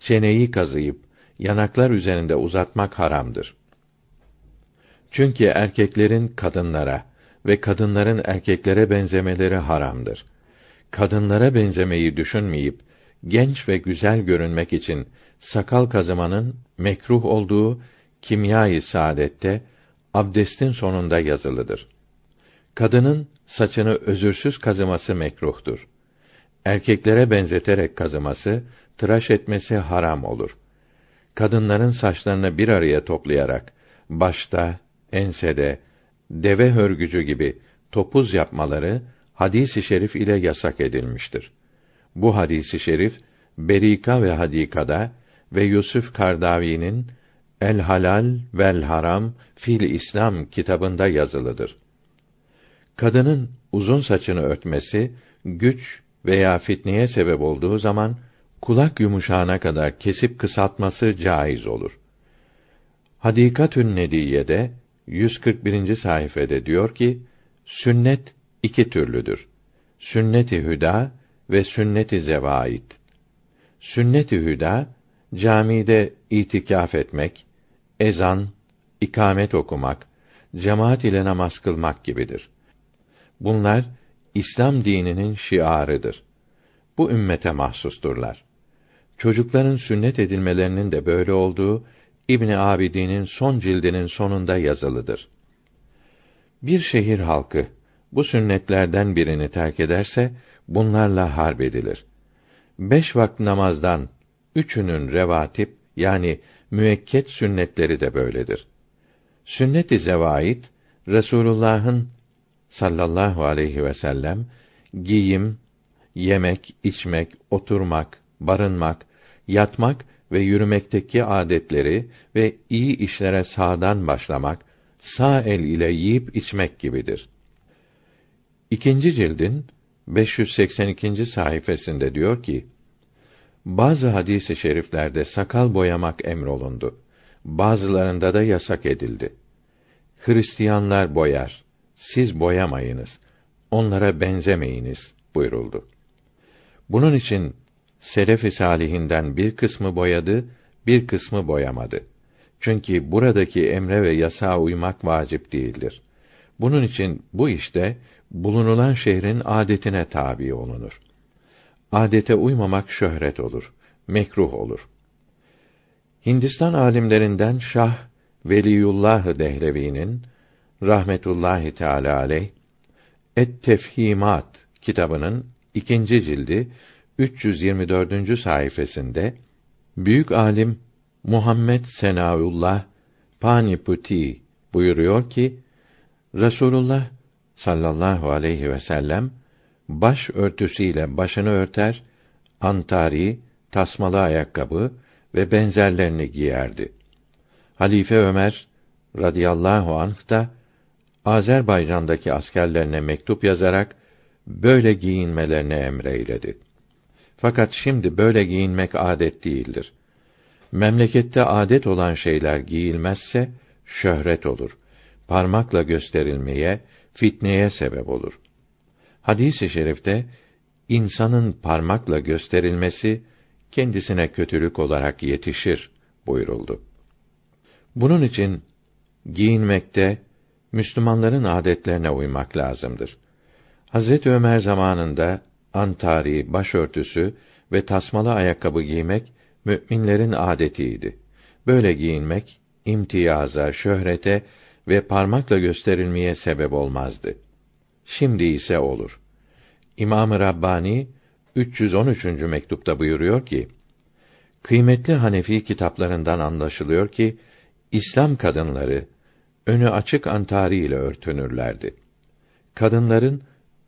çeneyi kazıyıp yanaklar üzerinde uzatmak haramdır. Çünkü erkeklerin kadınlara ve kadınların erkeklere benzemeleri haramdır. Kadınlara benzemeyi düşünmeyip genç ve güzel görünmek için sakal kazımanın mekruh olduğu Kimya-i Saadet'te abdestin sonunda yazılıdır. Kadının saçını özürsüz kazıması mekruhtur. Erkeklere benzeterek kazıması, tıraş etmesi haram olur. Kadınların saçlarını bir araya toplayarak başta, ensede, deve hörgücü gibi topuz yapmaları hadisi şerif ile yasak edilmiştir. Bu hadisi şerif Berika ve Hadika'da ve Yusuf Kardavi'nin El Halal vel Haram fil İslam kitabında yazılıdır. Kadının uzun saçını örtmesi güç veya fitneye sebep olduğu zaman kulak yumuşağına kadar kesip kısaltması caiz olur. Hadikatün Nediye'de 141. sayfede diyor ki, sünnet iki türlüdür. Sünnet-i hüda ve sünnet-i zevait. Sünnet-i hüda camide itikaf etmek, ezan, ikamet okumak, cemaat ile namaz kılmak gibidir. Bunlar İslam dininin şiarıdır. Bu ümmete mahsusturlar. Çocukların sünnet edilmelerinin de böyle olduğu İbn Abidin'in son cildinin sonunda yazılıdır. Bir şehir halkı bu sünnetlerden birini terk ederse bunlarla harp edilir. Beş vakit namazdan üçünün revatip yani müekket sünnetleri de böyledir. Sünnet-i zevait Resulullah'ın sallallahu aleyhi ve sellem giyim, yemek, içmek, oturmak, barınmak, yatmak ve yürümekteki adetleri ve iyi işlere sağdan başlamak, sağ el ile yiyip içmek gibidir. İkinci cildin 582. sayfasında diyor ki: Bazı hadis-i şeriflerde sakal boyamak emrolundu. Bazılarında da yasak edildi. Hristiyanlar boyar. Siz boyamayınız. Onlara benzemeyiniz buyuruldu. Bunun için selef-i salihinden bir kısmı boyadı, bir kısmı boyamadı. Çünkü buradaki emre ve yasağa uymak vacip değildir. Bunun için bu işte bulunulan şehrin adetine tabi olunur. Adete uymamak şöhret olur, mekruh olur. Hindistan alimlerinden Şah Veliyullah Dehlevi'nin rahmetullahi teala aleyh Et Tefhimat kitabının ikinci cildi 324. sayfasında büyük alim Muhammed Senaullah Paniputi buyuruyor ki Resulullah sallallahu aleyhi ve sellem baş örtüsüyle başını örter, antari, tasmalı ayakkabı ve benzerlerini giyerdi. Halife Ömer radıyallahu anh da Azerbaycan'daki askerlerine mektup yazarak böyle giyinmelerini emreyledi. Fakat şimdi böyle giyinmek adet değildir. Memlekette adet olan şeyler giyilmezse şöhret olur. Parmakla gösterilmeye, fitneye sebep olur. Hadis-i şerifte insanın parmakla gösterilmesi kendisine kötülük olarak yetişir buyuruldu. Bunun için giyinmekte Müslümanların adetlerine uymak lazımdır. Hazret Ömer zamanında antari, başörtüsü ve tasmalı ayakkabı giymek müminlerin adetiydi. Böyle giyinmek imtiyaza, şöhrete ve parmakla gösterilmeye sebep olmazdı. Şimdi ise olur. İmam-ı Rabbani 313. mektupta buyuruyor ki: Kıymetli Hanefi kitaplarından anlaşılıyor ki İslam kadınları önü açık antari ile örtünürlerdi. Kadınların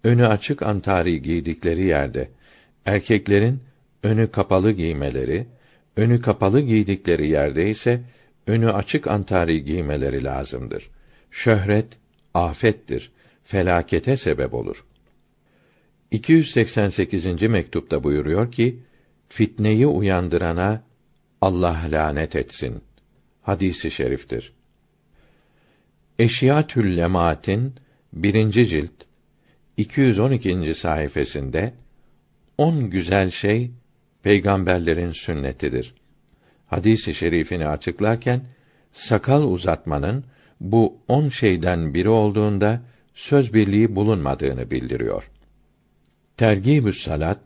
önü açık antari giydikleri yerde erkeklerin önü kapalı giymeleri, önü kapalı giydikleri yerde ise önü açık antari giymeleri lazımdır. Şöhret afettir, felakete sebep olur. 288. mektupta buyuruyor ki, fitneyi uyandırana Allah lanet etsin. Hadisi şeriftir. Eşyatül Lemaat'in birinci cilt 212. sayfasında on güzel şey peygamberlerin sünnetidir. Hadisi şerifini açıklarken sakal uzatmanın bu on şeyden biri olduğunda söz birliği bulunmadığını bildiriyor. Tergibü's Salat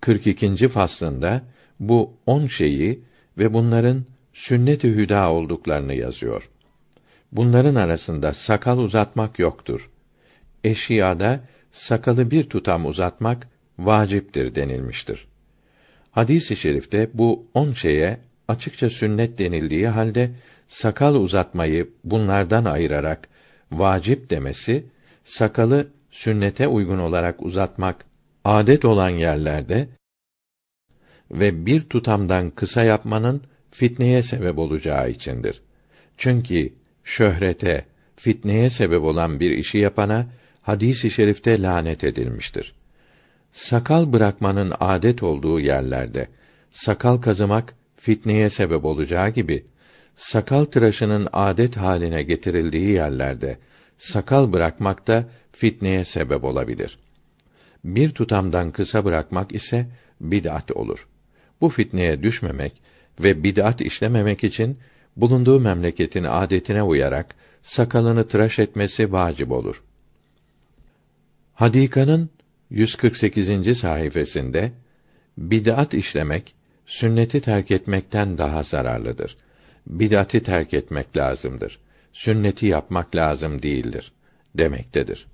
42. faslında bu on şeyi ve bunların sünnet-i hüda olduklarını yazıyor. Bunların arasında sakal uzatmak yoktur. Eşyada sakalı bir tutam uzatmak vaciptir denilmiştir. Hadis-i şerifte bu on şeye açıkça sünnet denildiği halde sakal uzatmayı bunlardan ayırarak vacip demesi sakalı sünnete uygun olarak uzatmak adet olan yerlerde ve bir tutamdan kısa yapmanın fitneye sebep olacağı içindir. Çünkü şöhrete, fitneye sebep olan bir işi yapana hadis-i şerifte lanet edilmiştir. Sakal bırakmanın adet olduğu yerlerde sakal kazımak fitneye sebep olacağı gibi sakal tıraşının adet haline getirildiği yerlerde sakal bırakmak da fitneye sebep olabilir. Bir tutamdan kısa bırakmak ise bid'at olur. Bu fitneye düşmemek ve bid'at işlememek için bulunduğu memleketin adetine uyarak sakalını tıraş etmesi vacip olur. Hadika'nın 148. sayfasında bid'at işlemek sünneti terk etmekten daha zararlıdır. Bid'ati terk etmek lazımdır. Sünneti yapmak lazım değildir demektedir.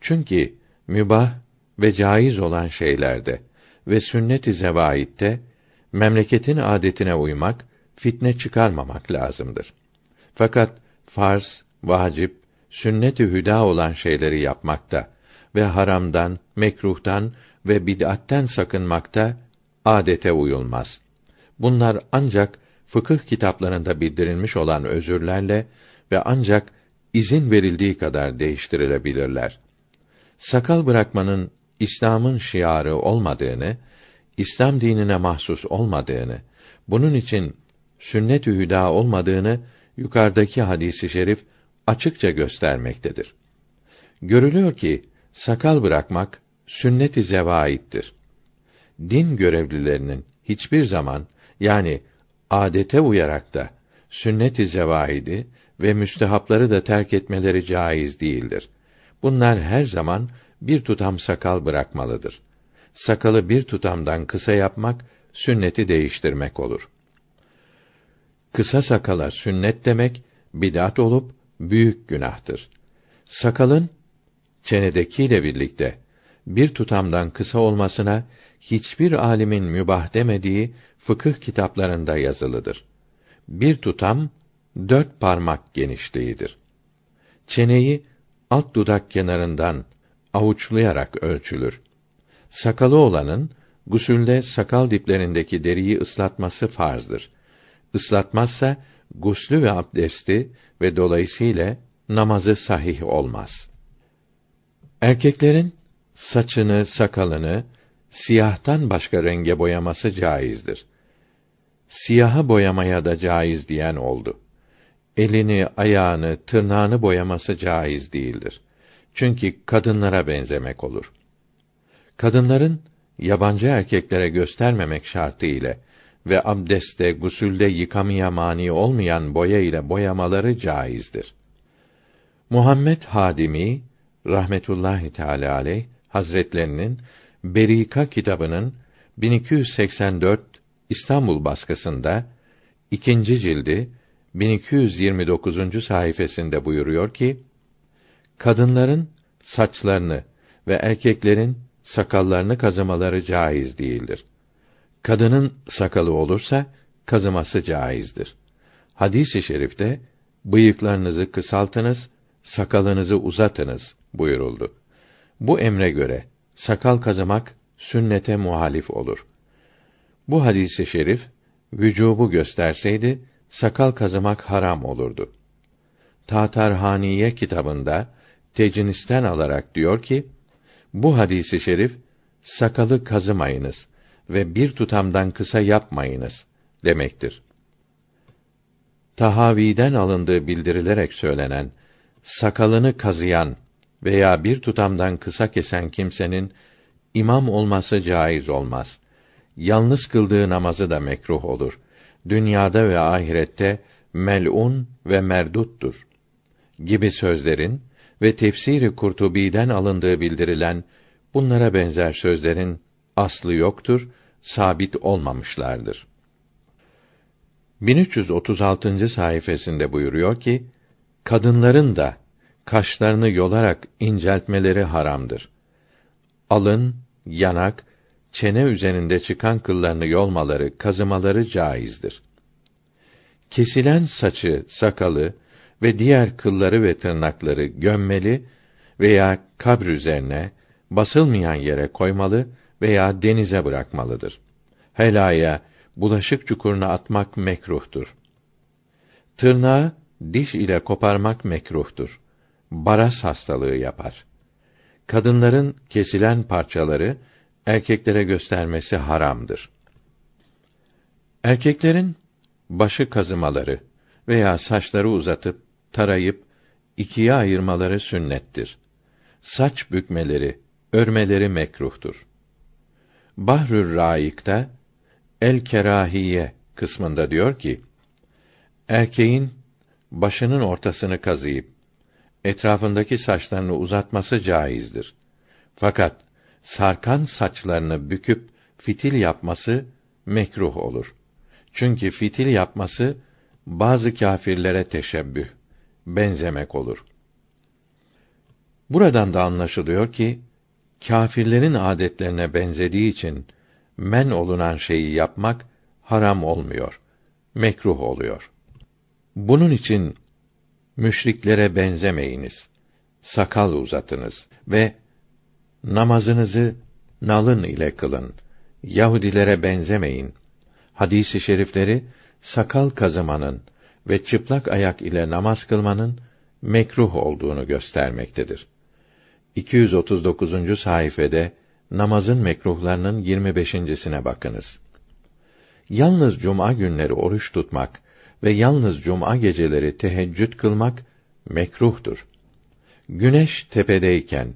Çünkü mübah ve caiz olan şeylerde ve sünnet-i zevaitte memleketin adetine uymak, fitne çıkarmamak lazımdır. Fakat farz, vacip, sünnet-i hüda olan şeyleri yapmakta ve haramdan, mekruhtan ve bid'atten sakınmakta adete uyulmaz. Bunlar ancak fıkıh kitaplarında bildirilmiş olan özürlerle ve ancak izin verildiği kadar değiştirilebilirler. Sakal bırakmanın İslam'ın şiarı olmadığını, İslam dinine mahsus olmadığını, bunun için sünnet-ü hüda olmadığını yukarıdaki hadisi şerif açıkça göstermektedir. Görülüyor ki sakal bırakmak sünnet-i zevaittir. Din görevlilerinin hiçbir zaman yani adete uyarak da sünnet-i zevaidi ve müstehapları da terk etmeleri caiz değildir. Bunlar her zaman bir tutam sakal bırakmalıdır. Sakalı bir tutamdan kısa yapmak sünneti değiştirmek olur. Kısa sakala sünnet demek bid'at olup büyük günahtır. Sakalın çenedekiyle birlikte bir tutamdan kısa olmasına hiçbir alimin mübah demediği fıkıh kitaplarında yazılıdır. Bir tutam dört parmak genişliğidir. Çeneyi alt dudak kenarından avuçlayarak ölçülür. Sakalı olanın gusülde sakal diplerindeki deriyi ıslatması farzdır. Islatmazsa guslü ve abdesti ve dolayısıyla namazı sahih olmaz. Erkeklerin saçını, sakalını siyahtan başka renge boyaması caizdir. siyaha boyamaya da caiz diyen oldu. Elini, ayağını, tırnağını boyaması caiz değildir. Çünkü kadınlara benzemek olur. Kadınların yabancı erkeklere göstermemek şartı ile ve abdestte, gusülde yıkamaya mani olmayan boya ile boyamaları caizdir. Muhammed Hadimi rahmetullahi teala aleyh Hazretlerinin Berika kitabının 1284 İstanbul baskısında ikinci cildi 1229. sayfasında buyuruyor ki kadınların saçlarını ve erkeklerin sakallarını kazımaları caiz değildir. Kadının sakalı olursa kazıması caizdir. Hadis-i şerifte bıyıklarınızı kısaltınız, sakalınızı uzatınız buyuruldu. Bu emre göre sakal kazımak sünnete muhalif olur. Bu hadisi şerif vücubu gösterseydi sakal kazımak haram olurdu. Tatarhaniye kitabında tecinisten alarak diyor ki bu hadisi şerif sakalı kazımayınız ve bir tutamdan kısa yapmayınız demektir. Tahavi'den alındığı bildirilerek söylenen sakalını kazıyan veya bir tutamdan kısa kesen kimsenin imam olması caiz olmaz. Yalnız kıldığı namazı da mekruh olur. Dünyada ve ahirette mel'un ve merduttur gibi sözlerin ve tefsiri Kurtubi'den alındığı bildirilen bunlara benzer sözlerin aslı yoktur, sabit olmamışlardır. 1336. sayfasında buyuruyor ki, kadınların da kaşlarını yolarak inceltmeleri haramdır. Alın, yanak, çene üzerinde çıkan kıllarını yolmaları, kazımaları caizdir. Kesilen saçı, sakalı ve diğer kılları ve tırnakları gömmeli veya kabr üzerine basılmayan yere koymalı veya denize bırakmalıdır. Helaya, bulaşık çukuruna atmak mekruhtur. Tırnağı diş ile koparmak mekruhtur. Baras hastalığı yapar. Kadınların kesilen parçaları erkeklere göstermesi haramdır. Erkeklerin başı kazımaları veya saçları uzatıp tarayıp ikiye ayırmaları sünnettir. Saç bükmeleri, örmeleri mekruhtur. Bahrür Raik'ta El Kerahiye kısmında diyor ki: Erkeğin başının ortasını kazıyıp etrafındaki saçlarını uzatması caizdir. Fakat sarkan saçlarını büküp fitil yapması mekruh olur. Çünkü fitil yapması bazı kâfirlere teşebbüh, benzemek olur. Buradan da anlaşılıyor ki kâfirlerin adetlerine benzediği için men olunan şeyi yapmak haram olmuyor, mekruh oluyor. Bunun için müşriklere benzemeyiniz. Sakal uzatınız ve namazınızı nalın ile kılın. Yahudilere benzemeyin. Hadisi şerifleri sakal kazımanın ve çıplak ayak ile namaz kılmanın mekruh olduğunu göstermektedir. 239. sayfede namazın mekruhlarının 25.sine bakınız. Yalnız cuma günleri oruç tutmak ve yalnız cuma geceleri teheccüd kılmak mekruhtur. Güneş tepedeyken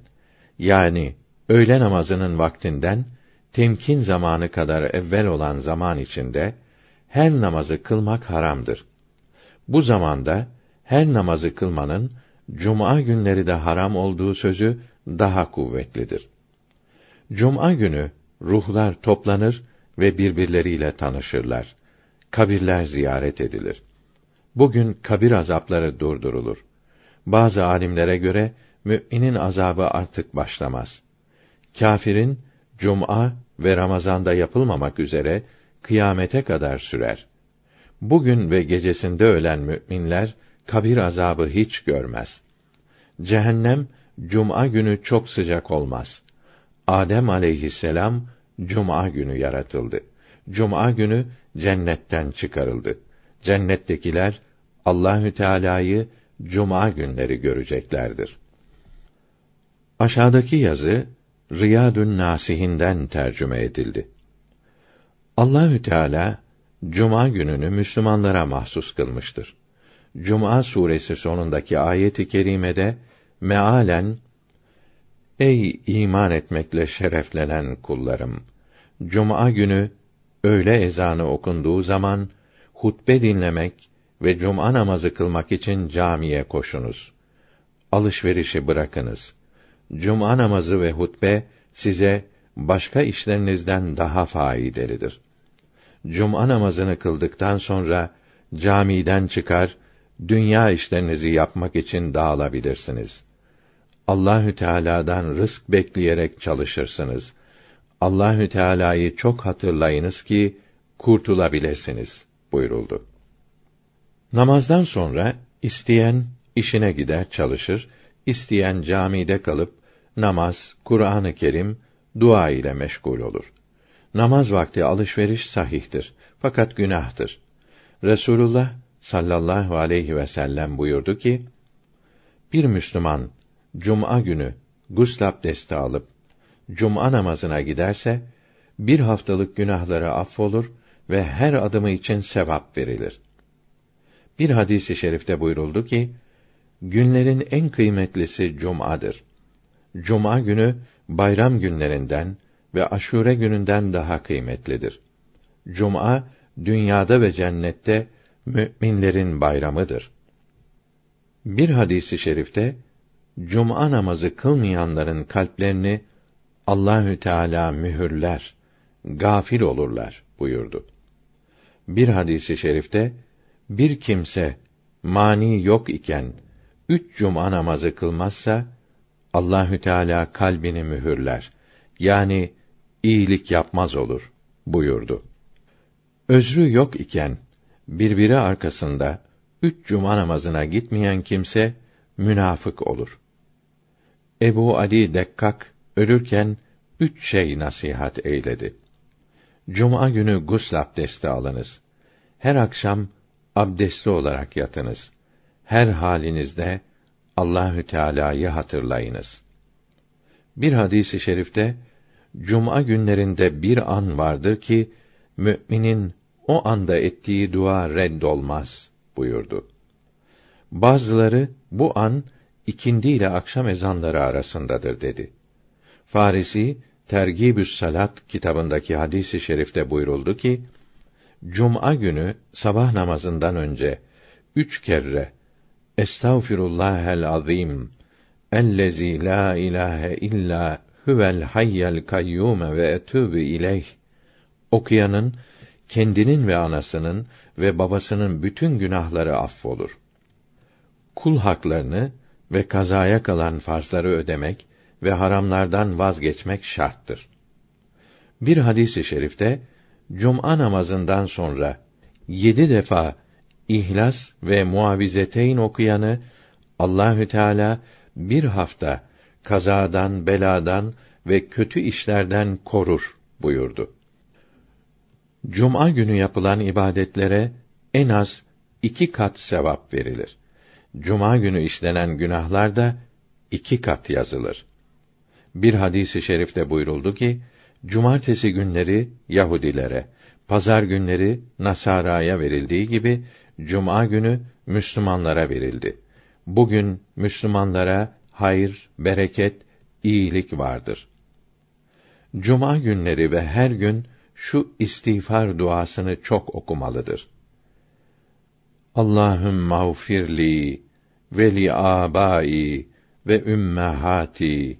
yani öğle namazının vaktinden temkin zamanı kadar evvel olan zaman içinde her namazı kılmak haramdır. Bu zamanda her namazı kılmanın cuma günleri de haram olduğu sözü daha kuvvetlidir. Cuma günü ruhlar toplanır ve birbirleriyle tanışırlar. Kabirler ziyaret edilir. Bugün kabir azapları durdurulur. Bazı alimlere göre müminin azabı artık başlamaz. Kâfirin cuma ve Ramazan'da yapılmamak üzere kıyamete kadar sürer. Bugün ve gecesinde ölen müminler kabir azabı hiç görmez. Cehennem cuma günü çok sıcak olmaz. Adem aleyhisselam cuma günü yaratıldı. Cuma günü cennetten çıkarıldı. Cennettekiler Allahü Teala'yı cuma günleri göreceklerdir. Aşağıdaki yazı Riyadun Nasihinden tercüme edildi. Allahü Teala cuma gününü Müslümanlara mahsus kılmıştır. Cuma suresi sonundaki ayet-i kerimede mealen Ey iman etmekle şereflenen kullarım! Cuma günü öğle ezanı okunduğu zaman hutbe dinlemek ve cuma namazı kılmak için camiye koşunuz. Alışverişi bırakınız. Cuma namazı ve hutbe size başka işlerinizden daha faydalıdır. Cuma namazını kıldıktan sonra camiden çıkar, dünya işlerinizi yapmak için dağılabilirsiniz. Allahü Teala'dan rızk bekleyerek çalışırsınız. Allahü Teala'yı çok hatırlayınız ki kurtulabilirsiniz buyuruldu. Namazdan sonra isteyen işine gider çalışır, isteyen camide kalıp namaz, Kur'an-ı Kerim, dua ile meşgul olur. Namaz vakti alışveriş sahihtir fakat günahtır. Resulullah sallallahu aleyhi ve sellem buyurdu ki: Bir Müslüman cuma günü gusl abdesti alıp cuma namazına giderse bir haftalık günahları affolur ve her adımı için sevap verilir. Bir hadisi i şerifte buyuruldu ki, günlerin en kıymetlisi cumadır. Cuma günü bayram günlerinden ve aşure gününden daha kıymetlidir. Cuma dünyada ve cennette müminlerin bayramıdır. Bir hadisi i şerifte cuma namazı kılmayanların kalplerini Allahü Teala mühürler, gafil olurlar buyurdu. Bir hadisi şerifte bir kimse mani yok iken üç cuma namazı kılmazsa Allahü Teala kalbini mühürler. Yani iyilik yapmaz olur buyurdu. Özrü yok iken birbiri arkasında üç cuma namazına gitmeyen kimse münafık olur. Ebu Ali Dekkak ölürken üç şey nasihat eyledi. Cuma günü gusl abdesti alınız. Her akşam abdestli olarak yatınız. Her halinizde Allahü Teala'yı hatırlayınız. Bir hadisi şerifte cuma günlerinde bir an vardır ki müminin o anda ettiği dua reddolmaz buyurdu. Bazıları bu an ikindi ile akşam ezanları arasındadır dedi. Farisi Tergibü's Salat kitabındaki hadisi i şerifte buyuruldu ki Cuma günü sabah namazından önce üç kere Estağfirullahel azim ellezî la ilahe illa huvel hayyel kayyum ve etûbü ileyh okuyanın kendinin ve anasının ve babasının bütün günahları affolur. Kul haklarını ve kazaya kalan farzları ödemek ve haramlardan vazgeçmek şarttır. Bir hadisi şerifte cuma namazından sonra yedi defa İhlas ve Muavizeteyn okuyanı Allahü Teala bir hafta kazadan, beladan ve kötü işlerden korur buyurdu. Cuma günü yapılan ibadetlere en az iki kat sevap verilir. Cuma günü işlenen günahlar da iki kat yazılır. Bir hadisi şerifte buyuruldu ki, cumartesi günleri Yahudilere, pazar günleri Nasara'ya verildiği gibi cuma günü Müslümanlara verildi. Bugün Müslümanlara hayır, bereket, iyilik vardır. Cuma günleri ve her gün şu istiğfar duasını çok okumalıdır. Allahüm mağfirli ve li abai ve ümmehati